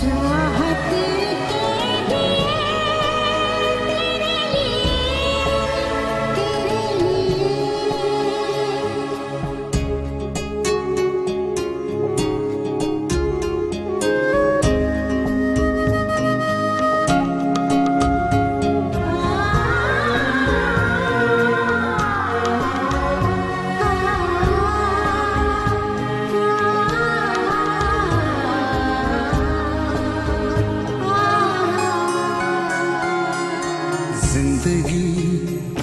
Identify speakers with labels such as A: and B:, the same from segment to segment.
A: to ज़िंदगी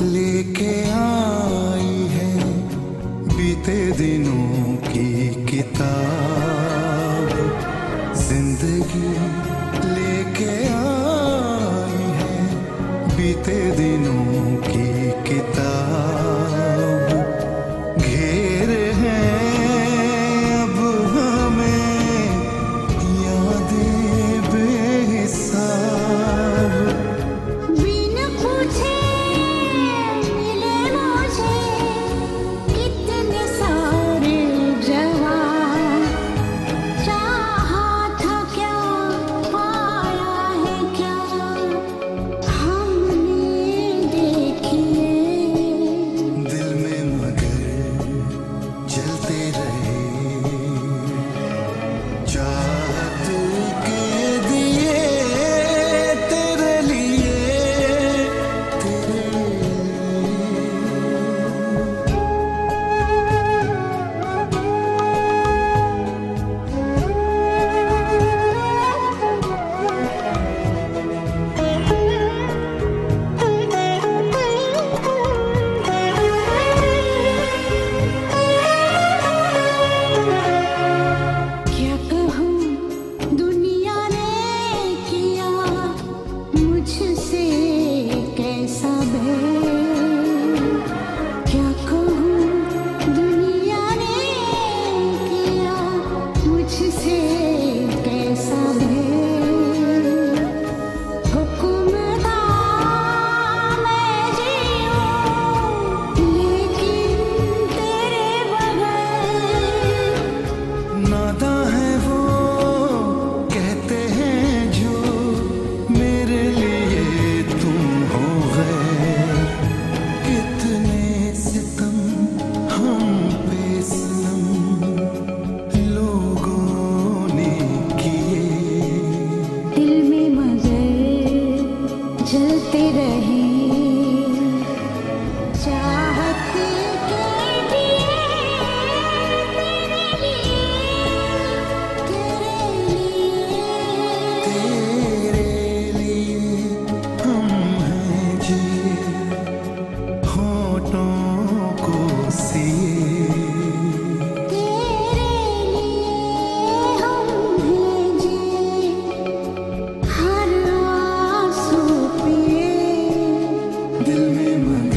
A: लेके आई है, बीते दिनों की किताब।
B: ज़िंदगी लेके आई है,
A: बीते दिनों की
B: किताब। रहे
A: दिल में मना